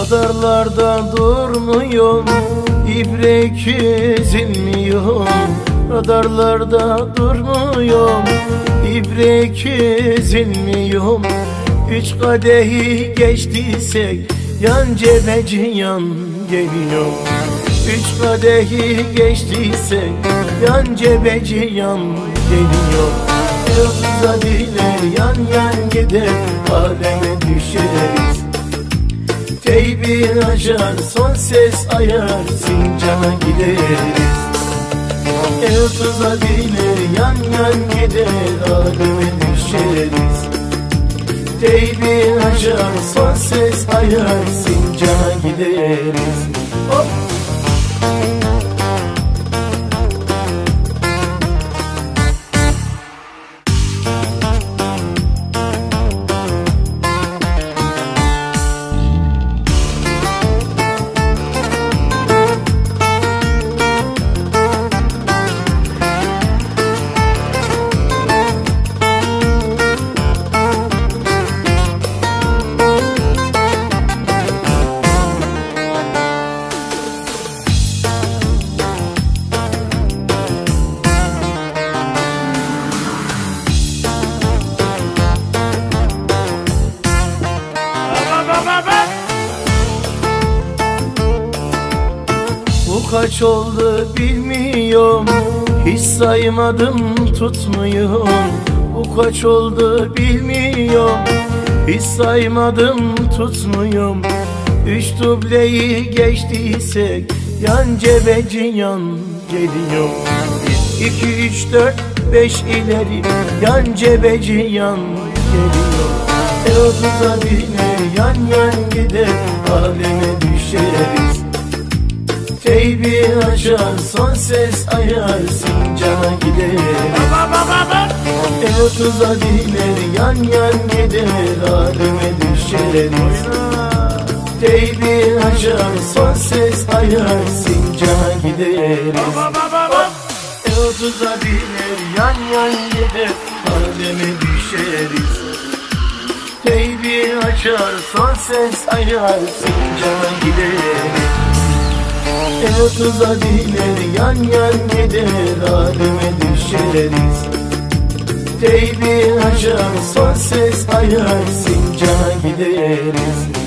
Radarlarda durmuyorum İbrek ezilmiyorum Radarlarda durmuyorum İbrek ezilmiyorum Üç kadehi geçtiysek Yan cebeci yan geliyor. Üç kadehi geçtiysek Yan cebeci yan geliyor. Yıldızlar ile yan yan gider Aleme düşeriz Teybi açar son ses ayar Sincana gideriz Yıldızlar ile yan yan gider Aleme düşeriz. Teybi açar son ses ayar Sincana gideriz. Hop! Kaç oldu bilmiyorum. Hiç saymadım tutmuyorum. Bu kaç oldu bilmiyorum. Hiç saymadım tutmuyorum. Üç dubleyi geçtiysek Yan cebeci yan geliyor. Bir, iki, üç, dört, beş ileri Yan cebeci yan geliyor. E otuza bine açar son ses ayar Sincana gideriz E otuza biner yan yan gider Aleme düşeriz Teybi açar son ses ayar Sincana gideriz E otuza biner yan yan gider Aleme düşeriz Teybi açar son ses ayar Sincana gideriz Otuza biner yan yan gider Aleme düşeriz. Teybi açar son ses ayar Sincana gideriz